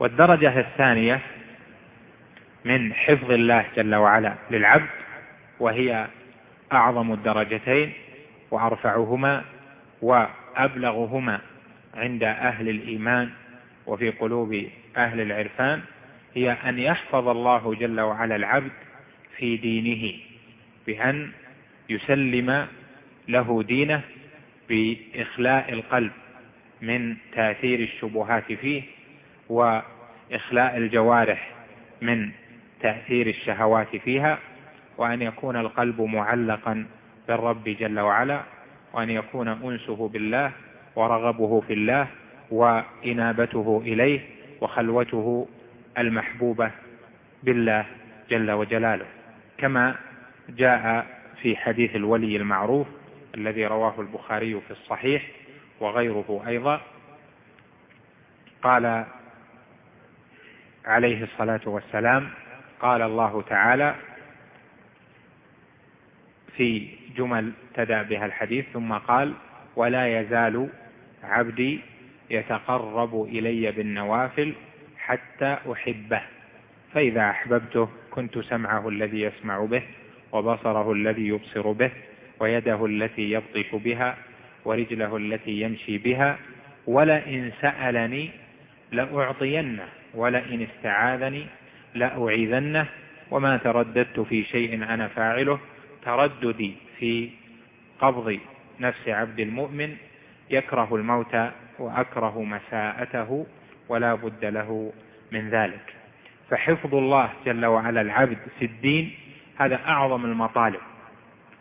والدرجة الثانية من حفظ الله جل وعلا للعبد وهي أعظم الدرجتين وأرفعهما وأبلغهما عند أهل الإيمان وفي قلوب أهل العرفان هي أن يحفظ الله جل وعلا العبد في دينه بأن يسلم له دينه بإخلاء القلب من تأثير الشبهات فيه وإخلاء الجوارح من تأثير الشهوات فيها وأن يكون القلب معلقا بالرب جل وعلا وأن يكون أنسه بالله ورغبه في الله وإنابته إليه وخلوته المحبوبة بالله جل وجلاله. كما جاء في حديث الولي المعروف الذي رواه البخاري في الصحيح وغيره أيضا قال عليه الصلاة والسلام قال الله تعالى في جمل تدى بها الحديث ثم قال ولا يزال عبدي يتقرب إلي بالنوافل حتى أحبه فإذا أحببته كنت سمعه الذي يسمع به وبصره الذي يبصر به ويده التي يبطش بها ورجله التي يمشي بها ولئن سألني لأعطينه. ولئن استعاذني لأعيذنه وما ترددت في شيء أنا فاعله. ترددي في قبض نفس عبد المؤمن يكره الموت وأكره مساءته ولا بد له من ذلك. فحفظ الله جل وعلا العبد في الدين هذا أعظم المطالب.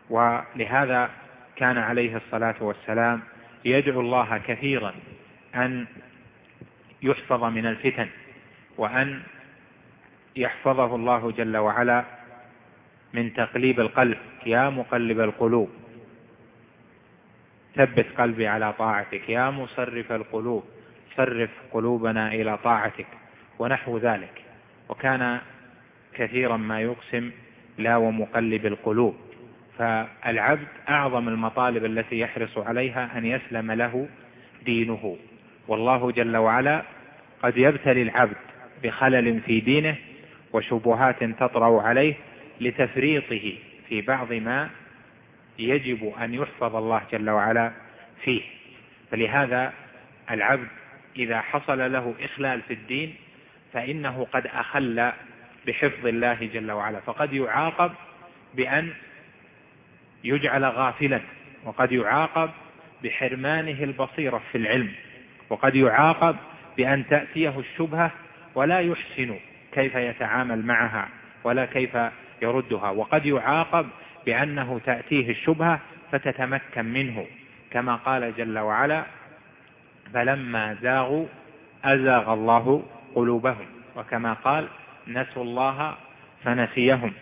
ولهذا كان عليه الصلاة والسلام يدعو الله كثيرا أن يحفظ من الفتن. وأن يحفظه الله جل وعلا من تقليب القلب يا مقلب القلوب. ثبت قلبي على طاعتك يا مصرف القلوب صرف قلوبنا إلى طاعتك ونحو ذلك. وكان كثيرا ما يقسم لا ومقلب القلوب. فالعبد أعظم المطالب التي يحرص عليها أن يسلم له دينه. والله جل وعلا قد يبتلي العبد بخلل في دينه وشبهات تطرأ عليه لتفريطه في بعض ما يجب أن يحفظ الله جل وعلا فيه. فلهذا العبد إذا حصل له إخلال في الدين فإنه قد أخل بحفظ الله جل وعلا فقد يعاقب بأن يجعل غافلا وقد يعاقب بحرمانه البصيرة في العلم وقد يعاقب بأن تأتيه الشبهة ولا يحسن كيف يتعامل معها ولا كيف يردها. وقد يعاقب بأنه تأتيه الشبهة فتتمكن منه. كما قال جل وعلا فلما زاغوا أزاغ الله قلوبهم. وكما قال نسوا الله فنسيهم.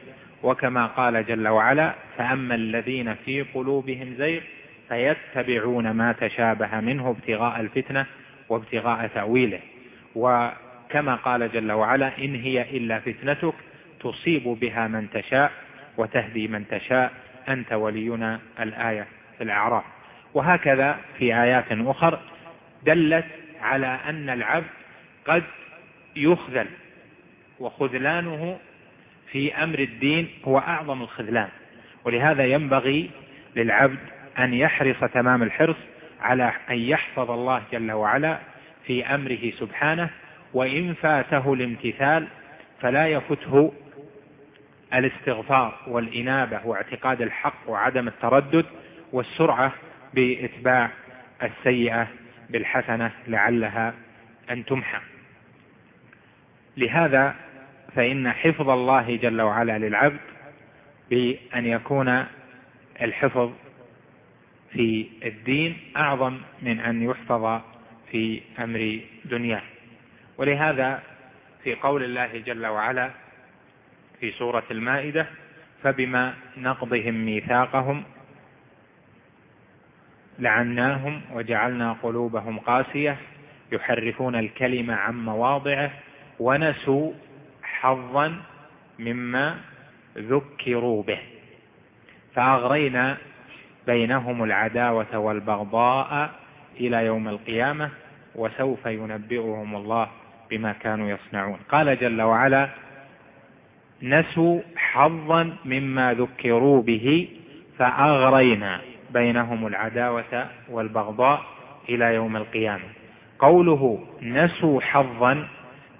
وكما قال جل وعلا فأما الذين في قلوبهم زيغ فيتبعون ما تشابه منه ابتغاء الفتنة وابتغاء تأويله. وكما قال جل وعلا إن هي إلا فتنتك تصيب بها من تشاء وتهدي من تشاء أنت ولينا الآية في الأعراف. وهكذا في آيات أخر دلت على أن العبد قد يخذل وخذلانه في أمر الدين هو أعظم الخذلان. ولهذا ينبغي للعبد أن يحرص تمام الحرص على أن يحفظ الله جل وعلا في أمره سبحانه وإن فاته الامتثال فلا يفته الاستغفار والإنابة واعتقاد الحق وعدم التردد والسرعة بإتباع السيئة بالحسنة لعلها أن تمحى. لهذا فإن حفظ الله جل وعلا للعبد بأن يكون الحفظ في الدين أعظم من أن يحفظ في أمر دنياه. ولهذا في قول الله جل وعلا في سورة المائدة فبما نقضهم ميثاقهم لعناهم وجعلنا قلوبهم قاسية يحرفون الكلمة عن مواضعه ونسوا حظا مما ذكروا به. فأغرينا بينهم العداوة والبغضاء إلى يوم القيامة وسوف ينبئهم الله بما كانوا يصنعون. قال جل وعلا نسوا حظا مما ذكروا به فأغرينا بينهم العداوة والبغضاء إلى يوم القيامة. قوله نسوا حظا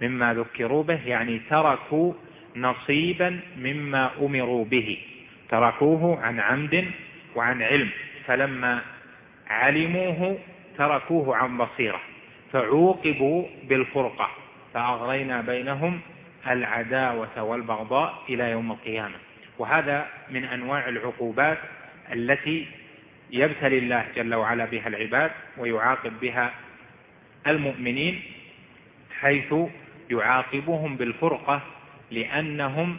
مما ذكروا به يعني تركوا نصيبا مما أمروا به. تركوه عن عمد وعن علم فلما علموه تركوه عن بصيرة. فعوقبوا بالفرقة فأغرينا بينهم العداوة والبغضاء إلى يوم القيامة. وهذا من أنواع العقوبات التي يبتلي الله جل وعلا بها العباد ويعاقب بها المؤمنين حيث يعاقبهم بالفرقة لأنهم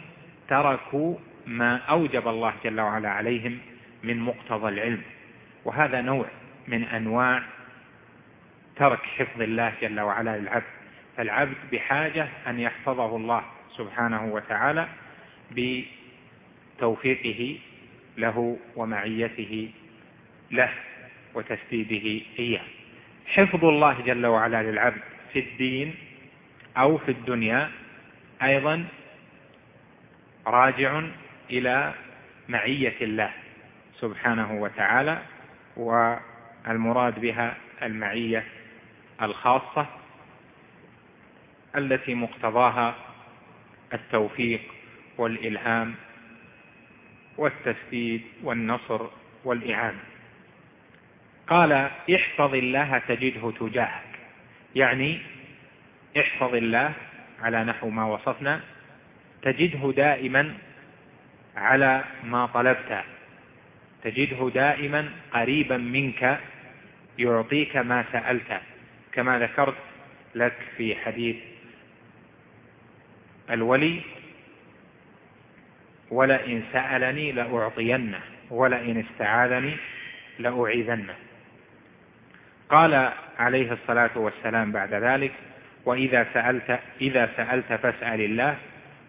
تركوا ما أوجب الله جل وعلا عليهم من مقتضى العلم. وهذا نوع من أنواع ترك حفظ الله جل وعلا للعبد فالعبد بحاجة أن يحفظه الله سبحانه وتعالى بتوفيقه له ومعيته له وتسديده إياه. حفظ الله جل وعلا للعبد في الدين أو في الدنيا أيضا راجع إلى معية الله سبحانه وتعالى والمراد بها المعية الخاصة التي مقتضاها التوفيق والإلهام والتسديد والنصر والإعانة. قال احفظ الله تجده تجاهك. يعني احفظ الله على نحو ما وصفنا تجده دائما على ما طلبت تجده دائما قريبا منك يعطيك ما سألت. كما ذكرت لك في حديث الولي ولئن سألني لأعطينه ولئن استعاذني لأعيذنه. قال عليه الصلاة والسلام بعد ذلك وإذا سألت إذا سألت فاسأل الله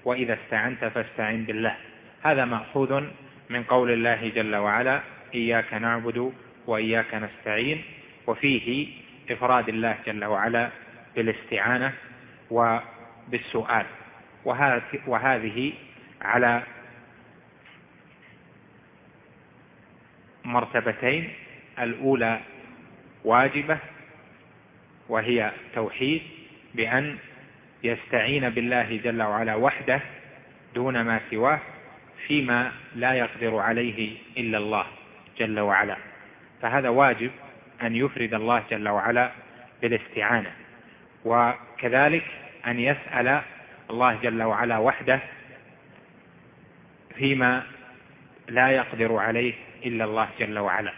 وإذا استعنت فاستعن بالله. هذا مأخوذ من قول الله جل وعلا إياك نعبد وإياك نستعين وفيه إفراد الله جل وعلا بالاستعانة وبالسؤال. وهذه على مرتبتين. الأولى واجبة وهي توحيد بأن يستعين بالله جل وعلا وحده دون ما سواه فيما لا يقدر عليه إلا الله جل وعلا. فهذا واجب أن يفرد الله جل وعلا بالاستعانة وكذلك أن يسأل الله جل وعلا وحده فيما لا يقدر عليه إلا الله جل وعلا.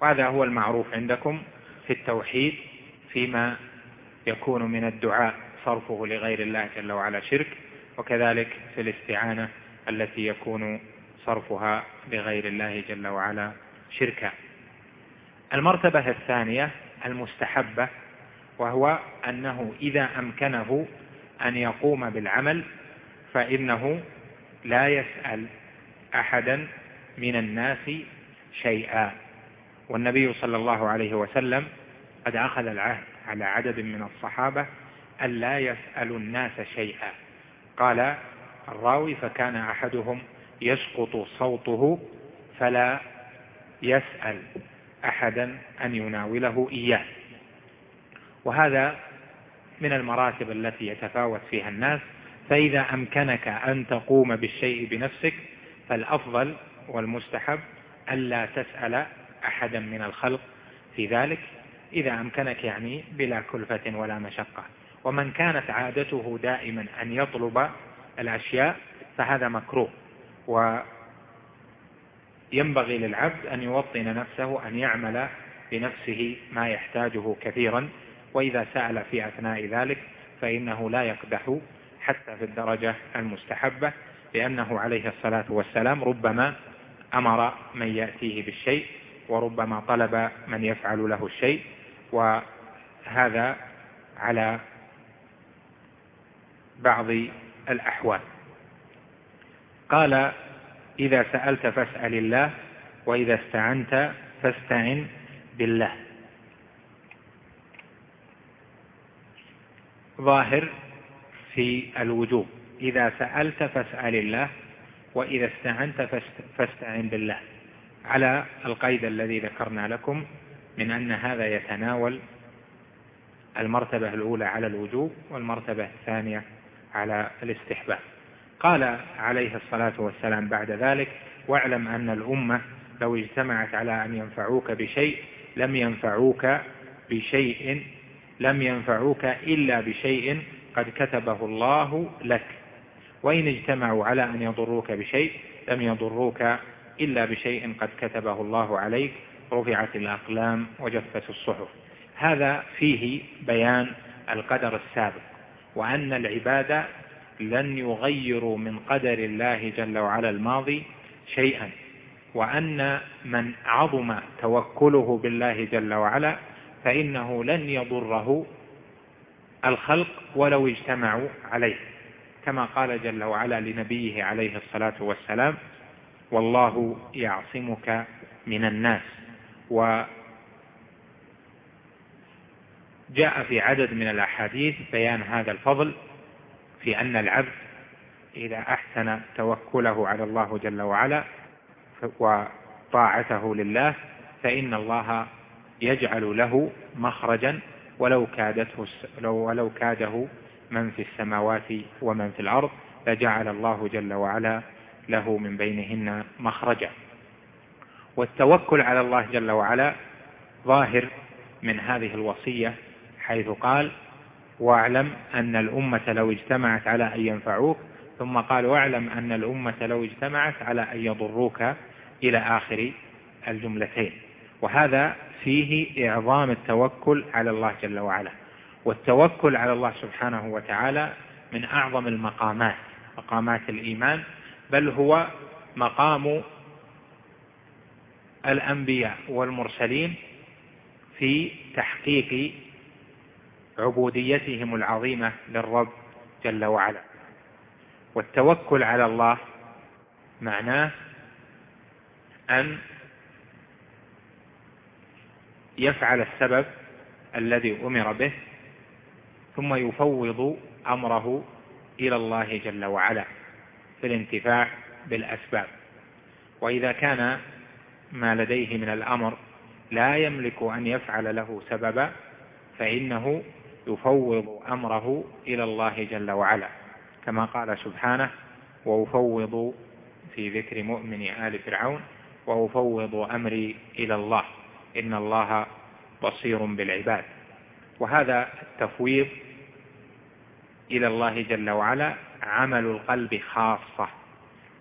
وهذا هو المعروف عندكم في التوحيد فيما يكون من الدعاء صرفه لغير الله جل وعلا شرك وكذلك في الاستعانة التي يكون صرفها لغير الله جل وعلا شركا. المرتبة الثانية المستحبة وهو أنه إذا أمكنه أن يقوم بالعمل فإنه لا يسأل أحدا من الناس شيئا. والنبي صلى الله عليه وسلم قد أخذ العهد على عدد من الصحابة أن لا يسألوا الناس شيئا. قال الراوي فكان أحدهم يسقط صوته فلا يسأل. أحدا أن يناوله إياه. وهذا من المراتب التي يتفاوت فيها الناس. فإذا أمكنك أن تقوم بالشيء بنفسك فالأفضل والمستحب ألا تسأل أحدا من الخلق في ذلك إذا أمكنك يعني بلا كلفة ولا مشقة. ومن كانت عادته دائما أن يطلب الأشياء فهذا مكروه. وينبغي للعبد أن يوطن نفسه أن يعمل بنفسه ما يحتاجه كثيرا وإذا سأل في أثناء ذلك فإنه لا يقدح حتى في الدرجة المستحبة لأنه عليه الصلاة والسلام ربما أمر من يأتيه بالشيء وربما طلب من يفعل له الشيء وهذا على بعض الأحوال. قال إذا سألت فاسأل الله وإذا استعنت فاستعن بالله. ظاهر في الوجوب. إذا سألت فاسأل الله وإذا استعنت فاستعن بالله. على القيد الذي ذكرنا لكم من أن هذا يتناول المرتبة الأولى على الوجوب والمرتبة الثانية على الاستحباب. قال عليه الصلاة والسلام بعد ذلك واعلم أن الأمة لو اجتمعت على أن ينفعوك بشيء لم ينفعوك بشيء لم ينفعوك إلا بشيء قد كتبه الله لك. وإن اجتمعوا على أن يضروك بشيء لم يضروك إلا بشيء قد كتبه الله عليك رفعت الأقلام وجفت الصحف. هذا فيه بيان القدر السابق وأن العباد لن يغيروا من قدر الله جل وعلا الماضي شيئا وأن من عظم توكله بالله جل وعلا فإنه لن يضره الخلق ولو اجتمعوا عليه كما قال جل وعلا لنبيه عليه الصلاة والسلام والله يعصمك من الناس. وجاء في عدد من الأحاديث بيان هذا الفضل في أن العبد إذا أحسن توكله على الله جل وعلا وطاعته لله فإن الله يجعل له مخرجا ولو كادته ولو كاده من في السماوات ومن في الأرض لجعل الله جل وعلا له من بينهن مخرجا. والتوكل على الله جل وعلا ظاهر من هذه الوصية حيث قال واعلم أن الأمة لو اجتمعت على أن ينفعوك ثم قال واعلم أن الأمة لو اجتمعت على أن يضروك إلى آخر الجملتين. وهذا فيه إعظام التوكل على الله جل وعلا. والتوكل على الله سبحانه وتعالى من أعظم المقامات مقامات الإيمان بل هو مقام الأنبياء والمرسلين في تحقيق عبوديتهم العظيمة للرب جل وعلا. والتوكل على الله معناه أن يفعل السبب الذي أمر به ثم يفوض أمره إلى الله جل وعلا في الانتفاع بالأسباب. وإذا كان ما لديه من الأمر لا يملك أن يفعل له سببا فإنه يفوض أمره إلى الله جل وعلا كما قال سبحانه وأفوض في ذكر مؤمن آل فرعون وأفوض أمري إلى الله إن الله بصير بالعباد. وهذا التفويض إلى الله جل وعلا عمل القلب خاصة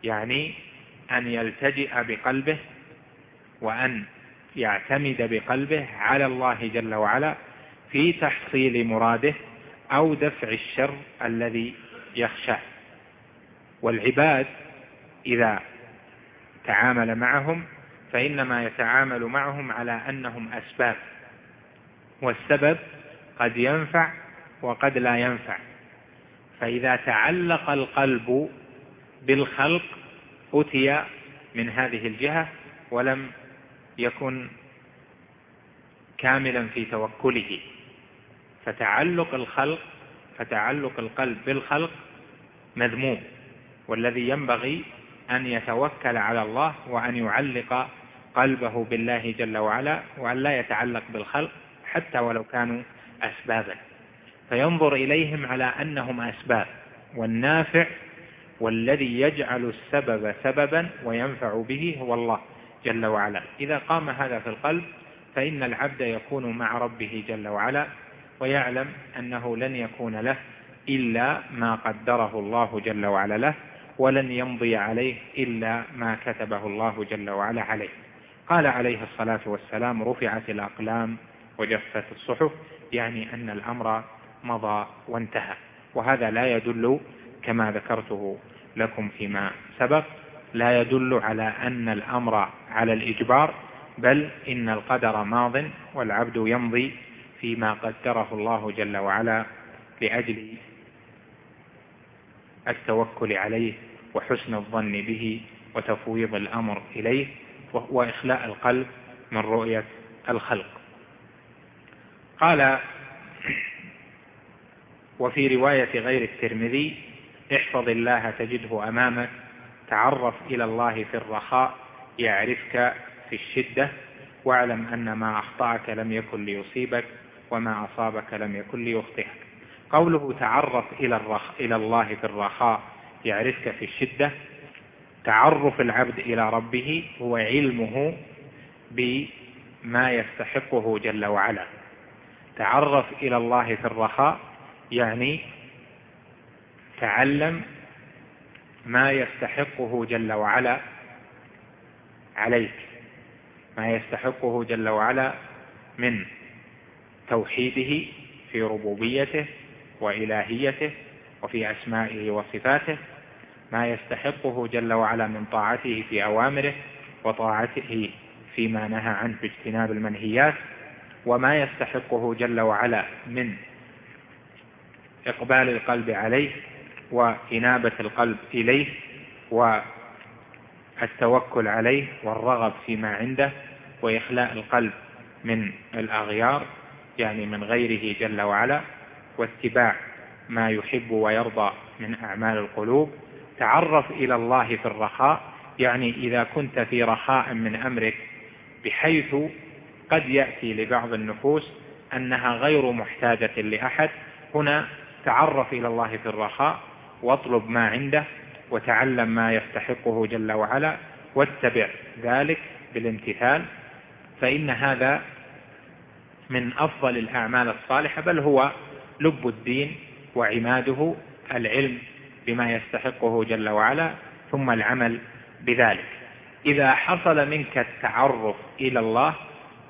يعني أن يلتجئ بقلبه وأن يعتمد بقلبه على الله جل وعلا في تحصيل مراده أو دفع الشر الذي يخشاه والعباد إذا تعامل معهم فإنما يتعامل معهم على أنهم أسباب والسبب قد ينفع وقد لا ينفع. فإذا تعلق القلب بالخلق أتي من هذه الجهة ولم يكن كاملا في توكله. فتعلق الخلق فتعلق القلب بالخلق مذموم والذي ينبغي أن يتوكل على الله وأن يعلق قلبه بالله جل وعلا وأن لا يتعلق بالخلق حتى ولو كانوا أسبابا. فينظر إليهم على أنهم أسباب والنافع والذي يجعل السبب سببا وينفع به هو الله جل وعلا. إذا قام هذا في القلب فإن العبد يكون مع ربه جل وعلا ويعلم أنه لن يكون له إلا ما قدره الله جل وعلا له ولن يمضي عليه إلا ما كتبه الله جل وعلا عليه. قال عليه الصلاة والسلام رفعت الأقلام وجفت الصحف يعني أن الأمر مضى وانتهى. وهذا لا يدل كما ذكرته لكم فيما سبق لا يدل على أن الأمر على الإجبار بل إن القدر ماض والعبد يمضي فيما قدره الله جل وعلا لأجل التوكل عليه وحسن الظن به وتفويض الأمر إليه وإخلاء القلب من رؤية الخلق. قال وفي رواية غير الترمذي احفظ الله تجده أمامك تعرف إلى الله في الرخاء يعرفك في الشدة واعلم أن ما أخطأك لم يكن ليصيبك. وما أصابك لم يكن ليخطئك. قوله تعرف إلى, الرخ... إلى الله في الرخاء يعرفك في الشدة. تعرف العبد إلى ربه هو علمه بما يستحقه جل وعلا تعرف إلى الله في الرخاء يعني تعلم ما يستحقه جل وعلا عليك. ما يستحقه جل وعلا من توحيده في ربوبيته وإلهيته وفي أسمائه وصفاته ما يستحقه جل وعلا من طاعته في أوامره وطاعته فيما نهى عنه باجتناب المنهيات وما يستحقه جل وعلا من إقبال القلب عليه وإنابة القلب إليه والتوكل عليه والرغب فيما عنده وإخلاء القلب من الأغيار يعني من غيره جل وعلا واتباع ما يحب ويرضى من أعمال القلوب. تعرف إلى الله في الرخاء يعني إذا كنت في رخاء من أمرك بحيث قد يأتي لبعض النفوس أنها غير محتاجة لأحد. هنا تعرف إلى الله في الرخاء واطلب ما عنده وتعلم ما يستحقه جل وعلا واتبع ذلك بالامتثال فإن هذا من أفضل الأعمال الصالحة بل هو لب الدين وعماده العلم بما يستحقه جل وعلا ثم العمل بذلك. إذا حصل منك التعرف إلى الله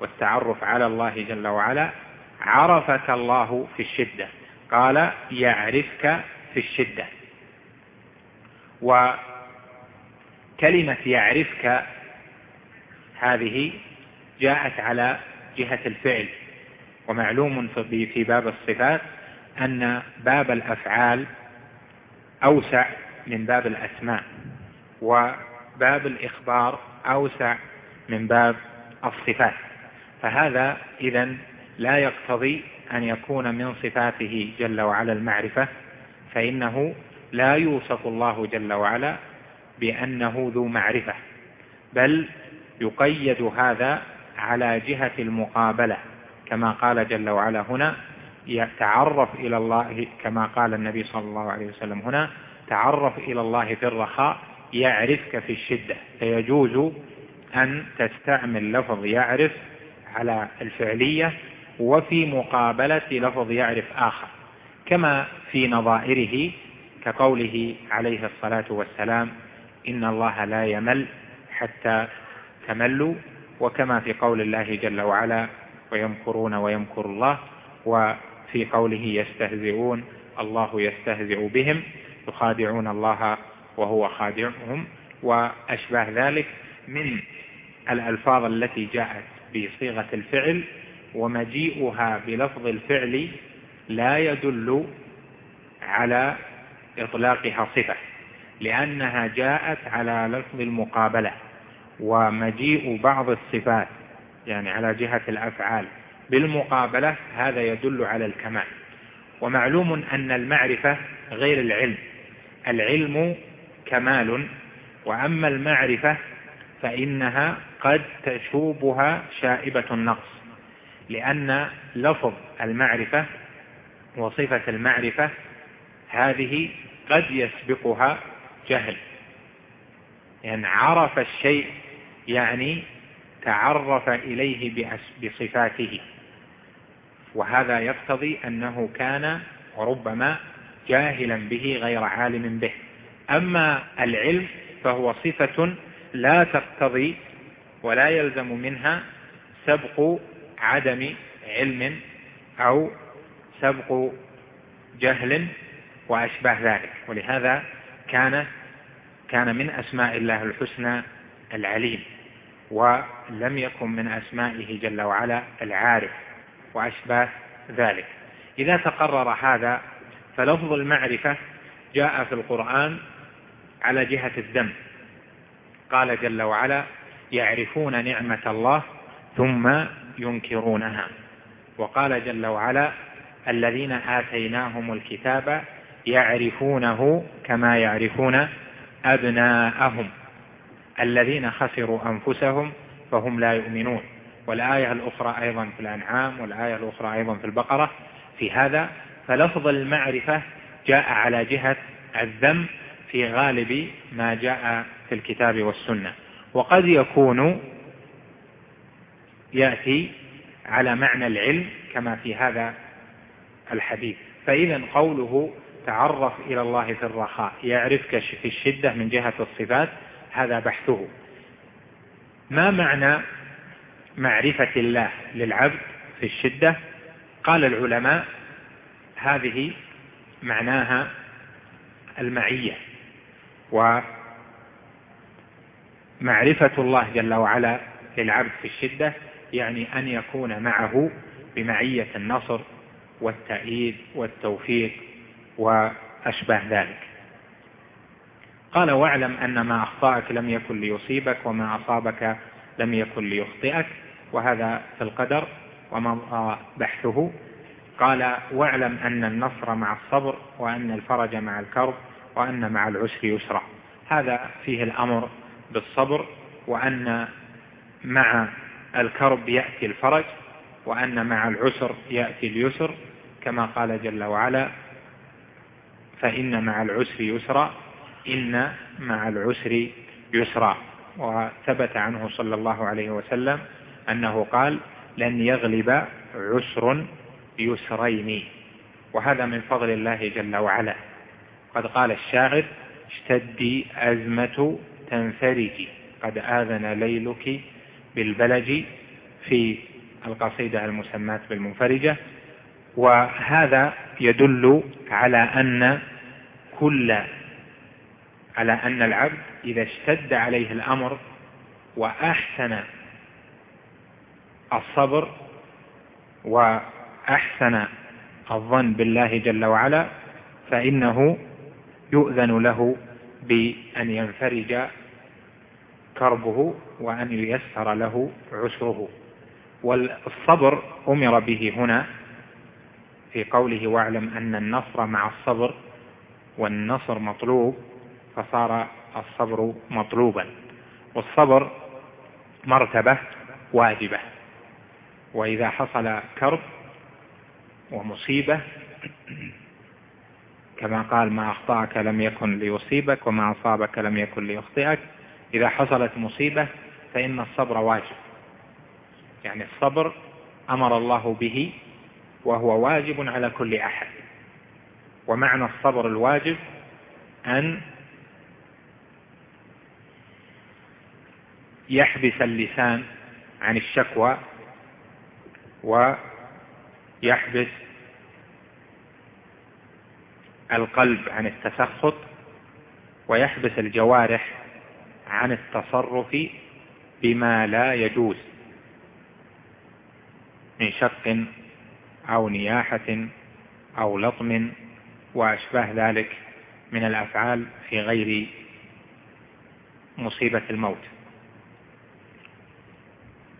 والتعرف على الله جل وعلا عرفك الله في الشدة. قال يعرفك في الشدة. وكلمة يعرفك هذه جاءت على جهة الفعل. ومعلوم في باب الصفات أن باب الأفعال أوسع من باب الأسماء وباب الإخبار أوسع من باب الصفات. فهذا إذا لا يقتضي أن يكون من صفاته جل وعلا المعرفة فإنه لا يوصف الله جل وعلا بأنه ذو معرفة بل يقيد هذا على جهة المقابلة. كما قال جل وعلا هنا يتعرف إلى الله كما قال النبي صلى الله عليه وسلم هنا تعرف إلى الله في الرخاء يعرفك في الشدة. فيجوز أن تستعمل لفظ يعرف على الفعلية وفي مقابلة لفظ يعرف آخر. كما في نظائره كقوله عليه الصلاة والسلام إن الله لا يمل حتى تملوا وكما في قول الله جل وعلا ويمكرون ويمكر الله وفي قوله يستهزئون الله يستهزئ بهم يخادعون الله وهو خادعهم. وأشباه ذلك من الألفاظ التي جاءت بصيغة الفعل ومجيئها بلفظ الفعل لا يدل على إطلاقها صفة لأنها جاءت على لفظ المقابلة ومجيء بعض الصفات يعني على جهة الأفعال. بالمقابلة هذا يدل على الكمال. ومعلوم أن المعرفة غير العلم. العلم كمال. وأما المعرفة فإنها قد تشوبها شائبة النقص. لأن لفظ المعرفة وصفة المعرفة هذه قد يسبقها جهل. يعني عرف الشيء يعني تعرف إليه بصفاته. وهذا يقتضي أنه كان وربما جاهلا به غير عالم به. أما العلم فهو صفة لا تقتضي ولا يلزم منها سبق عدم علم أو سبق جهل وأشباه ذلك. ولهذا كان كان من أسماء الله الحسنى العليم. ولم يكن من أسمائه جل وعلا العارف وأشباه ذلك. إذا تقرر هذا فلفظ المعرفة جاء في القرآن على جهة الذم. قال جل وعلا يعرفون نعمة الله ثم ينكرونها. وقال جل وعلا الذين آتيناهم الكتاب يعرفونه كما يعرفون أبناءهم. الذين خسروا أنفسهم فهم لا يؤمنون. والآية الأخرى أيضا في الأنعام والآية الأخرى أيضا في البقرة. في هذا فلفظ المعرفة جاء على جهة الذم في غالب ما جاء في الكتاب والسنة. وقد يكون يأتي على معنى العلم كما في هذا الحديث. فإذا قوله تعرف إلى الله في الرخاء يعرفك في الشدة من جهة الصفات هذا بحثه. ما معنى معرفة الله للعبد في الشدة؟ قال العلماء هذه معناها المعية ومعرفة الله جل وعلا للعبد في الشدة يعني أن يكون معه بمعية النصر والتأييد والتوفيق وأشباه ذلك. قال واعلم أن ما أخطأك لم يكن ليصيبك وما أصابك لم يكن ليخطئك وهذا في القدر ومضى بحثه. قال واعلم أن النصر مع الصبر وأن الفرج مع الكرب وأن مع العسر يسرا. هذا فيه الأمر بالصبر وأن مع الكرب يأتي الفرج وأن مع العسر يأتي اليسر كما قال جل وعلا فإن مع العسر يسرا إن مع العسر يسرا. وثبت عنه صلى الله عليه وسلم أنه قال لن يغلب عسر يسرين وهذا من فضل الله جل وعلا. قد قال الشاعر اشتدي أزمة تنفرجي قد آذن ليلك بالبلج في القصيدة المسماة بالمنفرجة. وهذا يدل على أن كل على أن العبد إذا اشتد عليه الأمر وأحسن الصبر وأحسن الظن بالله جل وعلا فإنه يؤذن له بأن ينفرج كربه وأن ييسر له عسره. والصبر أمر به هنا في قوله واعلم أن النصر مع الصبر والنصر مطلوب فصار الصبر مطلوبا. والصبر مرتبة واجبة. وإذا حصل كرب ومصيبة كما قال ما أخطأك لم يكن ليصيبك وما أصابك لم يكن ليخطئك إذا حصلت مصيبة فإن الصبر واجب. يعني الصبر أمر الله به وهو واجب على كل أحد. ومعنى الصبر الواجب أن يحبس اللسان عن الشكوى ويحبس القلب عن التسخط ويحبس الجوارح عن التصرف بما لا يجوز من شق أو نياحة أو لطم وأشباه ذلك من الأفعال في غير مصيبة الموت.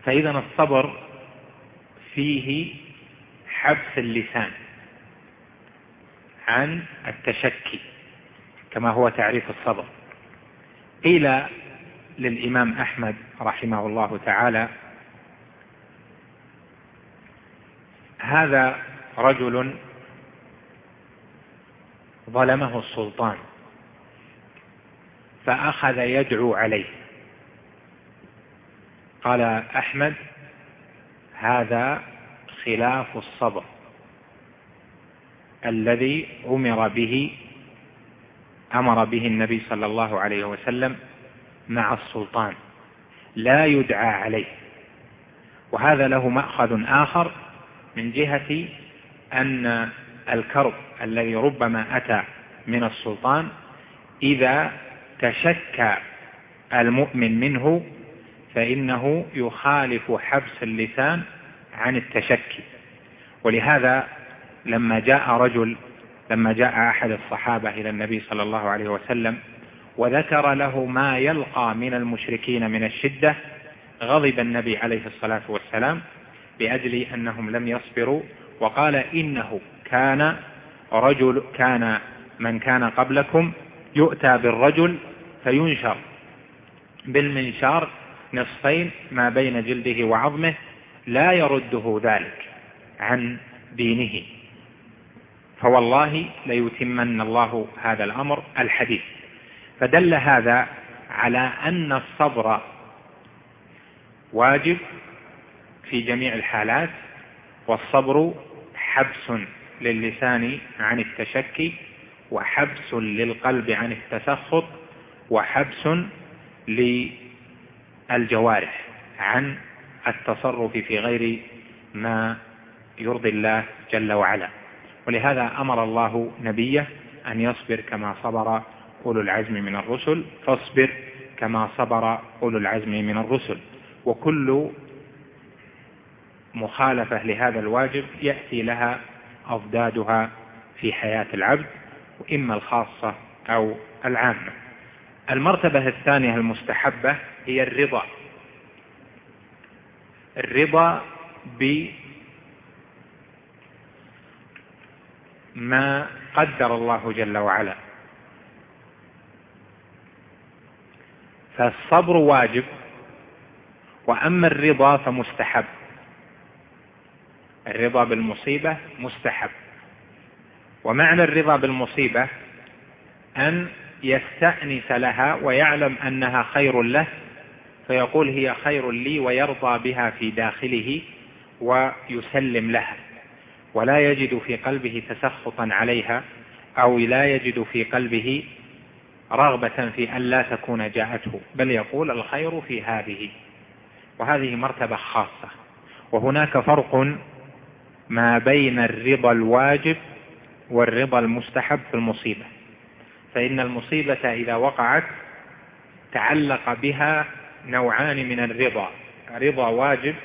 فإذا الصبر فيه حبس اللسان عن التشكي كما هو تعريف الصبر. قيل للإمام أحمد رحمه الله تعالى هذا رجل ظلمه السلطان فأخذ يدعو عليه. قال أحمد هذا خلاف الصبر الذي أمر به أمر به النبي صلى الله عليه وسلم مع السلطان لا يدعى عليه. وهذا له مأخذ آخر من جهة أن الكرب الذي ربما أتى من السلطان إذا تشكى المؤمن منه فإنه يخالف حبس اللسان عن التشكي. ولهذا لما جاء رجل لما جاء أحد الصحابة إلى النبي صلى الله عليه وسلم وذكر له ما يلقى من المشركين من الشدة غضب النبي عليه الصلاة والسلام لأجل أنهم لم يصبروا وقال إنه كان رجل كان من كان قبلكم يؤتى بالرجل فينشر بالمنشار نصفين ما بين جلده وعظمه لا يرده ذلك عن دينه. فوالله ليتمن الله هذا الأمر الحديث. فدل هذا على أن الصبر واجب في جميع الحالات والصبر حبس للسان عن التشكي وحبس للقلب عن التسخط وحبس للجوارح عن التصرف في غير ما يرضي الله جل وعلا. ولهذا أمر الله نبيه أن يصبر كما صبر أولو العزم من الرسل فاصبر كما صبر أولو العزم من الرسل. وكل مخالفة لهذا الواجب يأتي لها أضدادها في حياة العبد وإما الخاصة أو العامة. المرتبة الثانية المستحبة هي الرضا. الرضا بما قدر الله جل وعلا. فالصبر واجب وأما الرضا فمستحب. الرضا بالمصيبة مستحب. ومعنى الرضا بالمصيبة أن يستأنس لها ويعلم أنها خير له فيقول هي خير لي ويرضى بها في داخله ويسلم لها ولا يجد في قلبه تسخطا عليها أو لا يجد في قلبه رغبة في أن لا تكون جاءته بل يقول الخير في هذه وهذه مرتبة خاصة. وهناك فرق ما بين الرضا الواجب والرضا المستحب في المصيبة فإن المصيبة إذا وقعت تعلق بها نوعان من الرضا. رضا واجب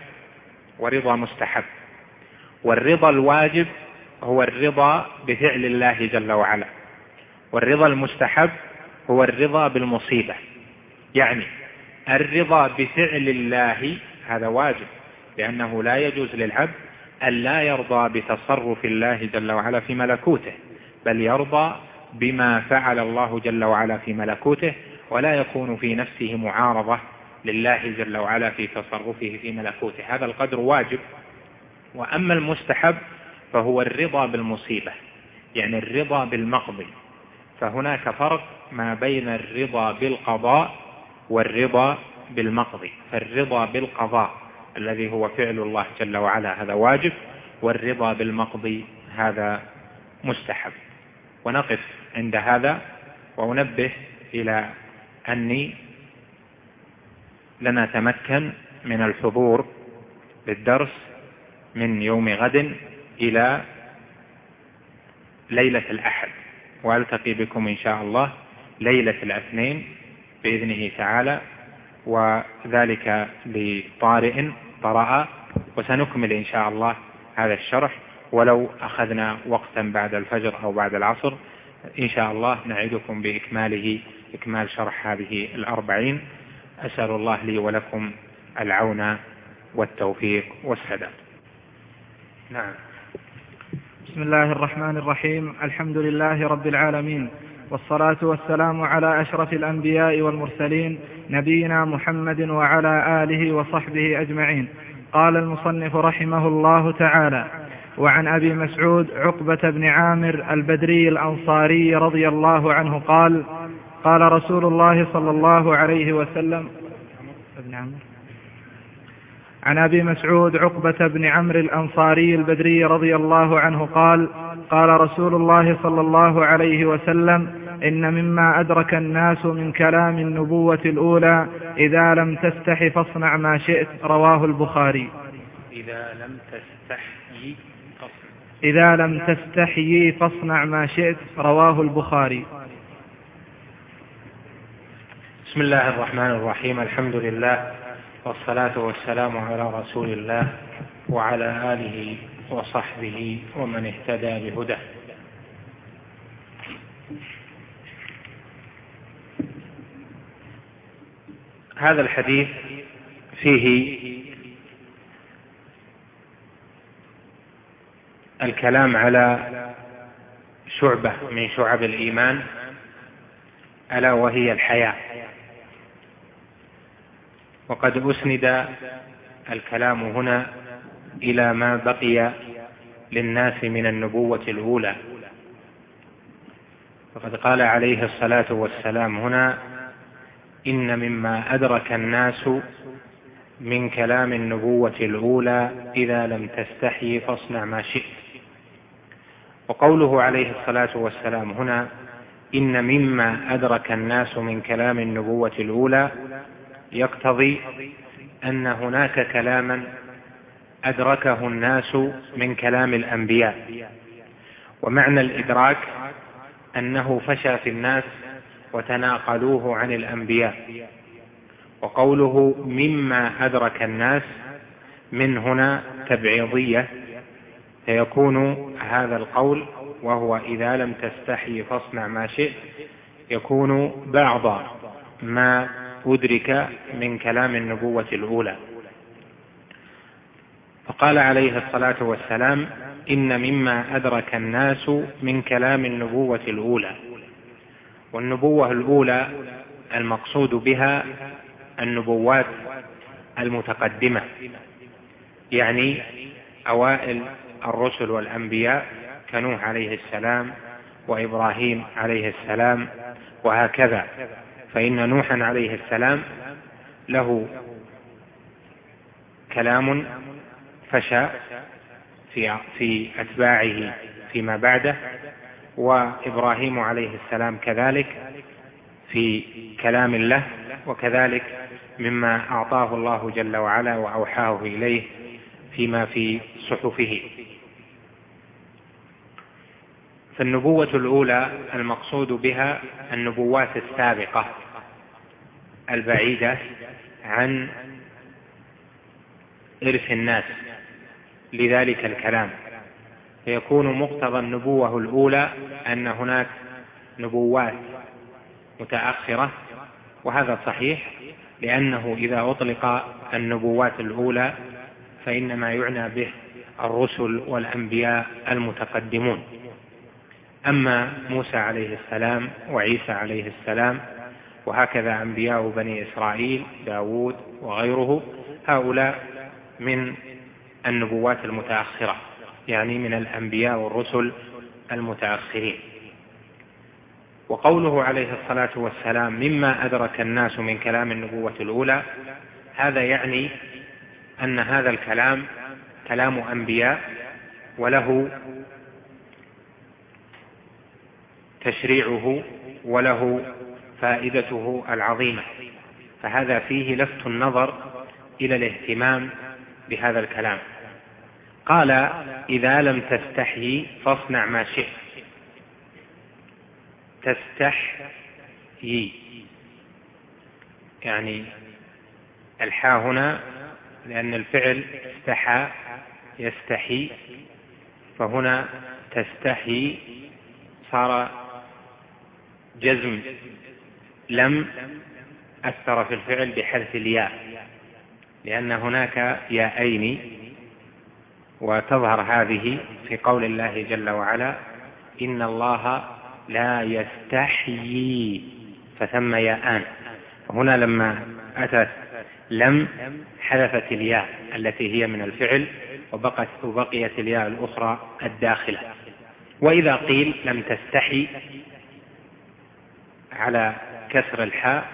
ورضا مستحب. والرضا الواجب هو الرضا بفعل الله جل وعلا. والرضا المستحب هو الرضا بالمصيبة. يعني الرضا بفعل الله هذا واجب لأنه لا يجوز للعبد أن لا يرضى بتصرف الله جل وعلا في ملكوته بل يرضى بما فعل الله جل وعلا في ملكوته ولا يكون في نفسه معارضة لله جل وعلا في تصرفه في ملكوته. هذا القدر واجب وأما المستحب فهو الرضا بالمصيبة يعني الرضا بالمقضي فهناك فرق ما بين الرضا بالقضاء والرضا بالمقضي فالرضا بالقضاء الذي هو فعل الله جل وعلا هذا واجب والرضا بالمقضي هذا مستحب. ونقف عند هذا وأنبه إلى أني لنتمكن من الحضور للدرس من يوم غد إلى ليلة الأحد. وألتقي بكم إن شاء الله ليلة الاثنين بإذنه تعالى وذلك لطارئ طرأ وسنكمل إن شاء الله هذا الشرح. ولو أخذنا وقتا بعد الفجر أو بعد العصر إن شاء الله نعدكم بإكماله إكمال شرح هذه الأربعين. أسأل الله لي ولكم العون والتوفيق والسداد. نعم. بسم الله الرحمن الرحيم. الحمد لله رب العالمين والصلاة والسلام على أشرف الأنبياء والمرسلين نبينا محمد وعلى آله وصحبه أجمعين. قال المصنف رحمه الله تعالى وعن أبي مسعود عقبة بن عامر البدري الأنصاري رضي الله عنه قال قال رسول الله صلى الله عليه وسلم ابن عن أبي مسعود عقبة بن عمرو الأنصاري البدري رضي الله عنه قال قال رسول الله صلى الله عليه وسلم إن مما أدرك الناس من كلام النبوة الأولى إذا لم تستح فاصنع ما شئت. رواه البخاري. إذا لم تستحيي إذا لم تستحيي فاصنع ما شئت رواه البخاري. بسم الله الرحمن الرحيم. الحمد لله والصلاة والسلام على رسول الله وعلى آله وصحبه ومن اهتدى بهداه. هذا الحديث فيه الكلام على شعبة من شعب الإيمان ألا وهي الحياة. وقد أسند الكلام هنا إلى ما بقي للناس من النبوة الأولى. فقد قال عليه الصلاة والسلام هنا إن مما أدرك الناس من كلام النبوة الأولى إذا لم تستحي فاصنع ما شئت. وقوله عليه الصلاة والسلام هنا إن مما أدرك الناس من كلام النبوة الأولى يقتضي أن هناك كلاما أدركه الناس من كلام الأنبياء. ومعنى الإدراك أنه فشى في الناس وتناقلوه عن الأنبياء. وقوله مما أدرك الناس من هنا تبعيضية فيكون هذا القول وهو إذا لم تستحي فاصنع ما شئت يكون بعض ما أدرك من كلام النبوة الأولى. فقال عليه الصلاة والسلام إن مما أدرك الناس من كلام النبوة الأولى. والنبوة الأولى المقصود بها النبوات المتقدمة يعني أوائل الرسل والأنبياء كنوح عليه السلام وإبراهيم عليه السلام وهكذا. فإن نوحا عليه السلام له كلام فشى في في أتباعه فيما بعده وإبراهيم عليه السلام كذلك في كلام له وكذلك مما أعطاه الله جل وعلا وأوحاه إليه فيما في صحفه. فالنبوة الأولى المقصود بها النبوات السابقة. البعيدة عن إرث الناس لذلك الكلام. فيكون مقتضى النبوة الأولى أن هناك نبوات متأخرة وهذا صحيح لأنه إذا أطلق النبوات الأولى فإنما يعنى به الرسل والأنبياء المتقدمون. أما موسى عليه السلام وعيسى عليه السلام وهكذا أنبياء بني إسرائيل داود وغيره هؤلاء من النبوات المتأخرة يعني من الأنبياء والرسل المتأخرين. وقوله عليه الصلاة والسلام مما أدرك الناس من كلام النبوة الأولى هذا يعني أن هذا الكلام كلام أنبياء وله تشريعه وله فائدته العظيمة. فهذا فيه لفت النظر إلى الاهتمام بهذا الكلام. قال إذا لم تستحي فاصنع ما شئت. تستحيي يعني الحاء هنا لأن الفعل استحى يستحي. فهنا تستحي صار جزم. لم أثر في الفعل بحذف الياء لأن هناك ياءين وتظهر هذه في قول الله جل وعلا إن الله لا يستحيي فثم ياءان. هنا لما أتت لم حذفت الياء التي هي من الفعل وبقت وبقيت الياء الأخرى الداخلة. وإذا قيل لم تستحي على كسر الحاء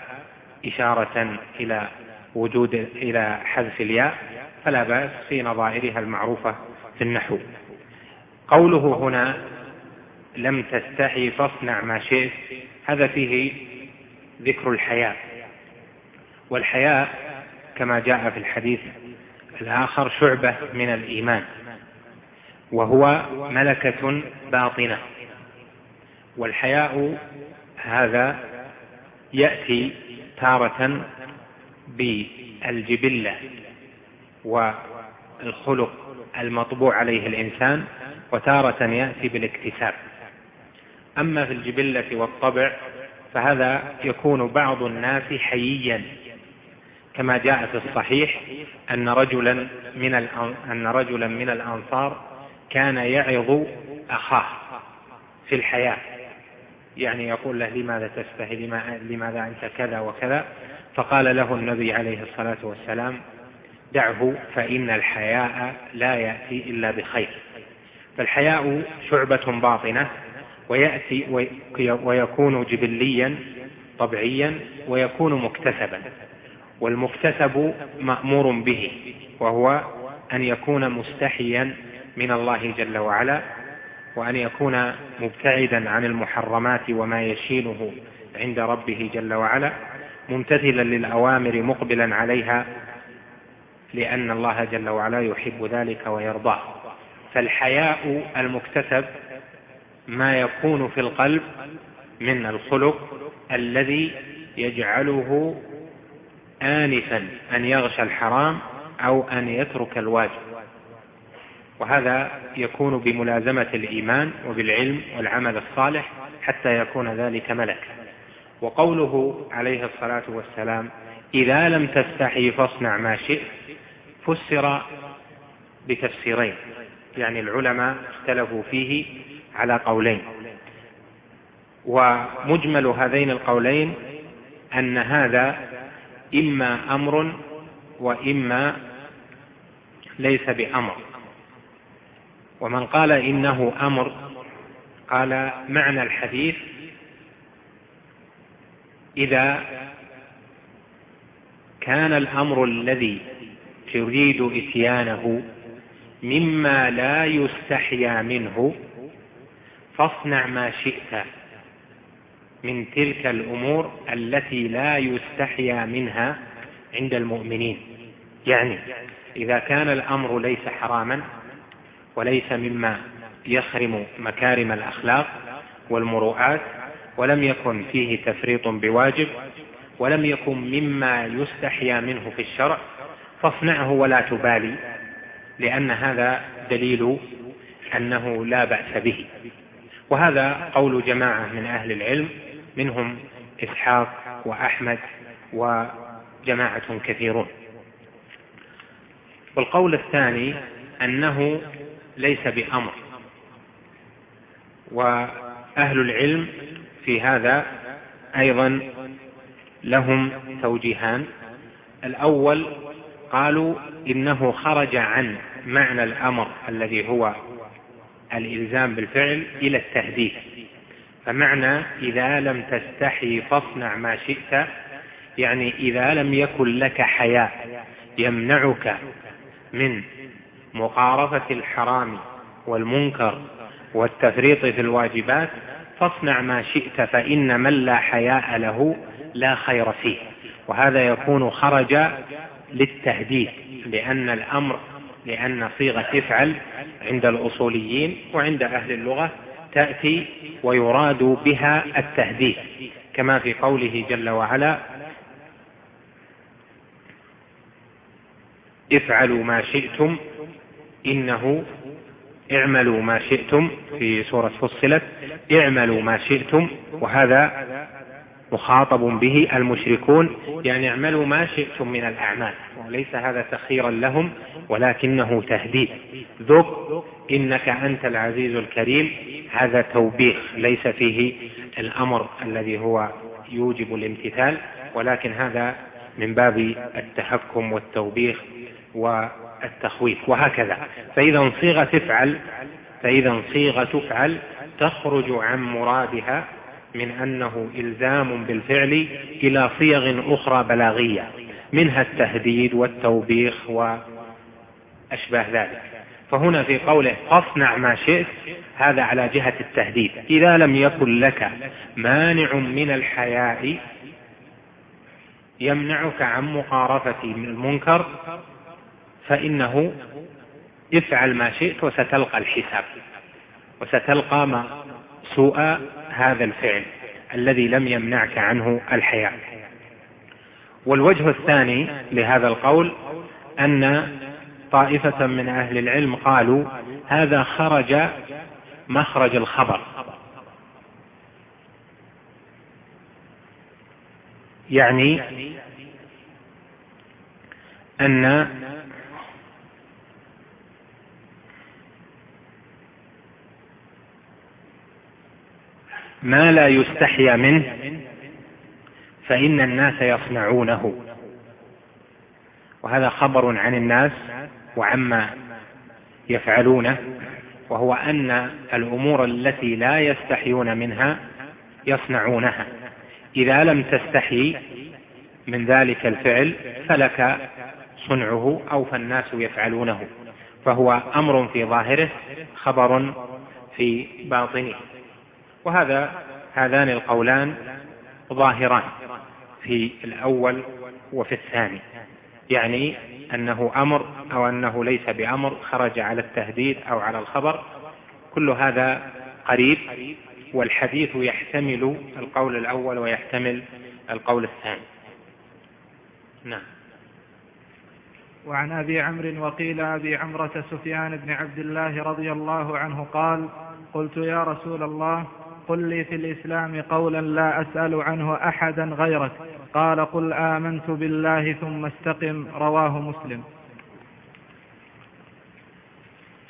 إشارة إلى وجود إلى حذف الياء فلا بأس في نظائرها المعروفة في النحو. قوله هنا لم تستحي فاصنع ما شئت هذا فيه ذكر الحياء. والحياء كما جاء في الحديث الآخر شعبة من الإيمان وهو ملكة باطنة. والحياء هذا يأتي تارة بالجبلة والخلق المطبوع عليه الإنسان وتارة يأتي بالاكتساب. أما في الجبلة والطبع فهذا يكون بعض الناس حييا. كما جاء في الصحيح أن رجلا من أن رجلا من الأنصار كان يعظ أخاه في الحياة. يعني يقول له لماذا تستحي لماذا أنت كذا وكذا؟ فقال له النبي عليه الصلاة والسلام دعه فإن الحياء لا يأتي إلا بخير. فالحياء شعبة باطنة ويأتي ويكون جبليا طبعيا ويكون مكتسبا. والمكتسب مأمور به وهو أن يكون مستحيا من الله جل وعلا وأن يكون مبتعدا عن المحرمات وما يشينه عند ربه جل وعلا ممتثلا للأوامر مقبلا عليها لأن الله جل وعلا يحب ذلك ويرضاه. فالحياء المكتسب ما يكون في القلب من الخلق الذي يجعله آنفا أن يغشى الحرام أو أن يترك الواجب. وهذا يكون بملازمة الإيمان وبالعلم والعمل الصالح حتى يكون ذلك ملكا وقوله عليه الصلاة والسلام إذا لم تستحي فاصنع ما شئت فسر بتفسيرين يعني العلماء اختلفوا فيه على قولين. ومجمل هذين القولين أن هذا إما أمر وإما ليس بأمر. ومن قال إنه أمر قال معنى الحديث إذا كان الأمر الذي تريد إتيانه مما لا يستحيا منه فاصنع ما شئت من تلك الأمور التي لا يستحيا منها عند المؤمنين. يعني إذا كان الأمر ليس حراما وليس مما يخرم مكارم الأخلاق والمروءات ولم يكن فيه تفريط بواجب ولم يكن مما يستحيا منه في الشرع فاصنعه ولا تبالي لأن هذا دليل أنه لا بأس به. وهذا قول جماعة من أهل العلم منهم إسحاق وأحمد وجماعة كثيرون. والقول الثاني أنه ليس بأمر. وأهل العلم في هذا أيضا لهم توجيهان. الأول قالوا إنه خرج عن معنى الأمر الذي هو الإلزام بالفعل إلى التهديد. فمعنى إذا لم تستحي فاصنع ما شئت يعني إذا لم يكن لك حياء يمنعك من مقارفة الحرام والمنكر والتفريط في الواجبات فاصنع ما شئت فإن من لا حياء له لا خير فيه. وهذا يكون خرج للتهديد لأن الأمر لأن صيغة افعل عند الأصوليين وعند أهل اللغة تأتي ويراد بها التهديد. كما في قوله جل وعلا افعلوا ما شئتم إنه اعملوا ما شئتم في سورة فصلت اعملوا ما شئتم وهذا مخاطب به المشركون يعني اعملوا ما شئتم من الأعمال وليس هذا تخيرا لهم ولكنه تهديد. ذق إنك أنت العزيز الكريم هذا توبيخ ليس فيه الأمر الذي هو يوجب الامتثال ولكن هذا من باب التحكم والتوبيخ والتخويف وهكذا. فإذا صيغة تفعل فإذا صيغة تفعل تخرج عن مرادها من أنه إلزام بالفعل إلى صيغ أخرى بلاغية منها التهديد والتوبيخ وأشباه ذلك. فهنا في قوله فاصنع ما شئت هذا على جهة التهديد. إذا لم يكن لك مانع من الحياء يمنعك عن مقارفة المنكر فإنه افعل ما شئت وستلقى الحساب وستلقى ما سوء هذا الفعل الذي لم يمنعك عنه الحياء. والوجه الثاني لهذا القول أن طائفة من أهل العلم قالوا هذا خرج مخرج الخبر. يعني أن ما لا يستحيا منه فإن الناس يصنعونه. وهذا خبر عن الناس وعما يفعلونه وهو أن الأمور التي لا يستحيون منها يصنعونها. إذا لم تستحي من ذلك الفعل فلك صنعه أو فالناس يفعلونه. فهو أمر في ظاهره خبر في باطنه. وهذا هذان القولان ظاهران في الأول وفي الثاني. يعني أنه أمر أو أنه ليس بأمر خرج على التهديد أو على الخبر. كل هذا قريب والحديث يحتمل القول الأول ويحتمل القول الثاني. نعم. وعن أبي عمرو وقيل أبي عمرة سفيان بن عبد الله رضي الله عنه قال قلت يا رسول الله قل لي في الإسلام قولا لا أسأل عنه أحدا غيرك. قال قل آمنت بالله ثم استقم. رواه مسلم.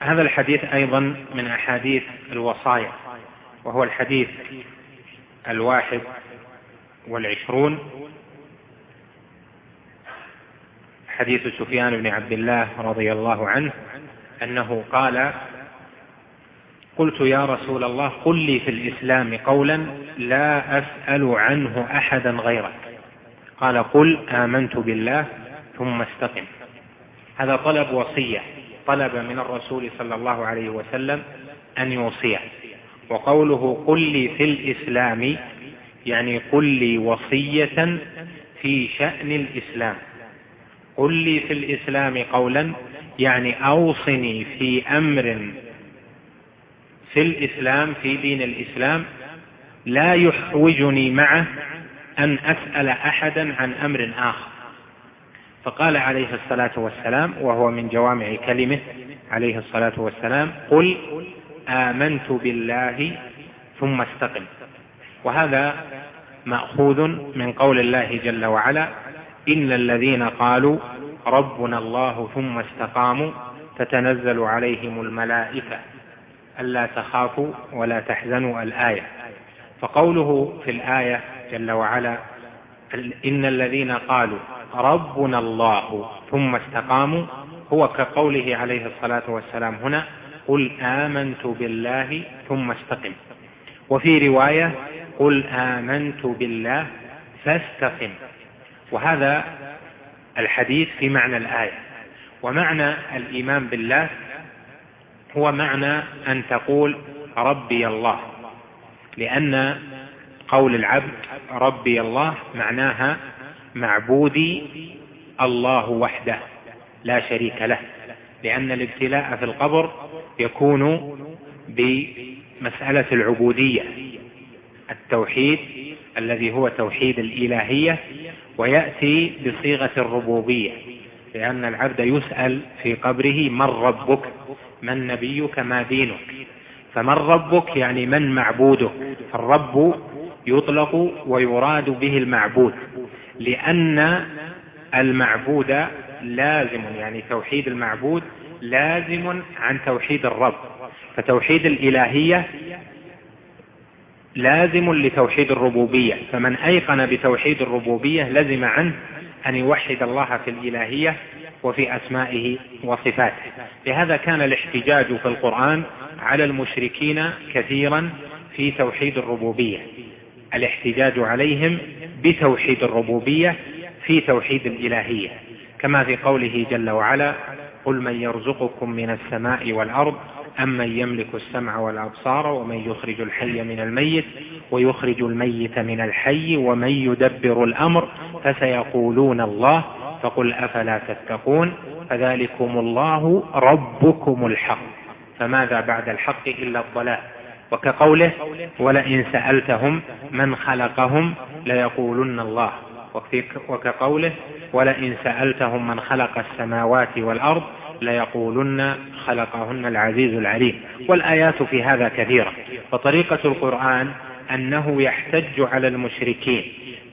هذا الحديث أيضا من أحاديث الوصايا وهو الحديث الواحد والعشرون. حديث سفيان بن عبد الله رضي الله عنه أنه قال قلت يا رسول الله قل لي في الإسلام قولا لا أسأل عنه أحدا غيرك. قال قل آمنت بالله ثم استقم. هذا طلب وصية طلب من الرسول صلى الله عليه وسلم أن يوصيه. وقوله قل لي في الإسلام يعني قل لي وصية في شأن الإسلام. قل لي في الإسلام قولا يعني أوصني في أمر في الإسلام في دين الإسلام لا يحوجني معه أن أسأل أحدا عن أمر آخر. فقال عليه الصلاة والسلام وهو من جوامع كلمة عليه الصلاة والسلام قل آمنت بالله ثم استقم. وهذا مأخوذ من قول الله جل وعلا إن الذين قالوا ربنا الله ثم استقاموا تتنزل عليهم الملائكة. ألا تخافوا ولا تحزنوا الآية. فقوله في الآية جل وعلا إن الذين قالوا ربنا الله ثم استقاموا هو كقوله عليه الصلاة والسلام هنا قل آمنت بالله ثم استقم. وفي رواية قل آمنت بالله فاستقم. وهذا الحديث في معنى الآية. ومعنى الإيمان بالله هو معنى أن تقول ربي الله لأن قول العبد ربي الله معناها معبودي الله وحده لا شريك له لأن الابتلاء في القبر يكون بمسألة العبودية التوحيد الذي هو توحيد الإلهية ويأتي بصيغة الربوبية لأن العبد يسأل في قبره من ربك؟ من نبيك ما دينك؟ فمن ربك يعني من معبودك الرب يطلق ويراد به المعبود لأن المعبود لازم يعني توحيد المعبود لازم عن توحيد الرب. فتوحيد الإلهية لازم لتوحيد الربوبية. فمن أيقن بتوحيد الربوبية لزم عنه أن يوحد الله في الإلهية وفي أسمائه وصفاته. لهذا كان الاحتجاج في القرآن على المشركين كثيرا في توحيد الربوبية. الاحتجاج عليهم بتوحيد الربوبية في توحيد الإلهية. كما في قوله جل وعلا قل من يرزقكم من السماء والأرض أمن يملك السمع والأبصار ومن يخرج الحي من الميت ويخرج الميت من الحي ومن يدبر الأمر فسيقولون الله فقل أفلا تتقون؟ فذلكم الله ربكم الحق. فماذا بعد الحق إلا الضلال؟ وكقوله ولئن سألتهم من خلقهم ليقولن الله. وكقوله ولئن سألتهم من خلق السماوات والأرض ليقولن خلقهن العزيز العليم. والآيات في هذا كثيرة. وطريقة القرآن أنه يحتج على المشركين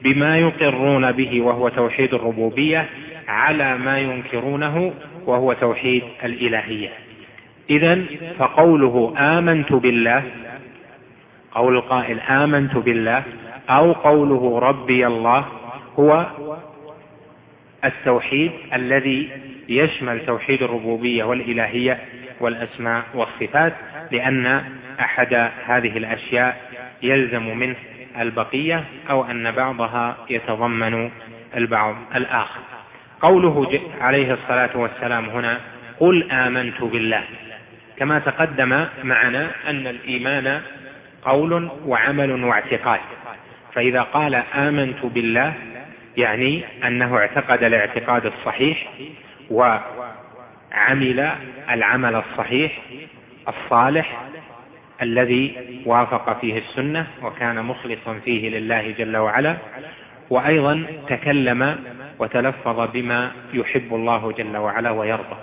بما يقرون به وهو توحيد الربوبية على ما ينكرونه وهو توحيد الإلهية. إذا فقوله آمنت بالله قول القائل آمنت بالله أو قوله ربي الله هو التوحيد الذي يشمل توحيد الربوبية والإلهية والأسماء والصفات لأن أحد هذه الأشياء يلزم منه البقية أو أن بعضها يتضمن البعض الآخر. قوله عليه الصلاة والسلام هنا قل آمنت بالله. كما تقدم معنا أن الإيمان قول وعمل واعتقاد. فإذا قال آمنت بالله يعني أنه اعتقد الاعتقاد الصحيح وعمل العمل الصحيح الصالح الذي وافق فيه السنة وكان مخلصا فيه لله جل وعلا وأيضا تكلم وتلفظ بما يحب الله جل وعلا ويرضى.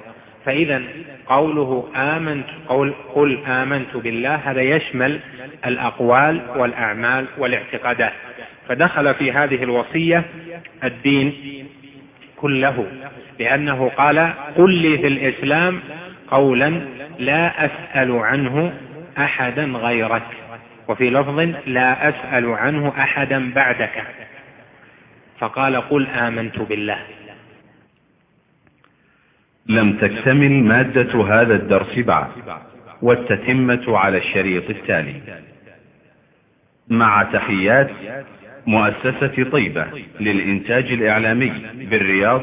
فإذا قوله آمنت قول قل آمنت بالله هذا يشمل الأقوال والأعمال والاعتقادات. فدخل في هذه الوصية الدين كله لأنه قال قل لي في الإسلام قولا لا أسأل عنه أحدا غيرك. وفي لفظ لا أسأل عنه أحدا بعدك. فقال قل آمنت بالله. لم تكتمل مادة هذا الدرس بعد والتتمة على الشريط التالي مع تحيات مؤسسة طيبة للإنتاج الإعلامي بالرياض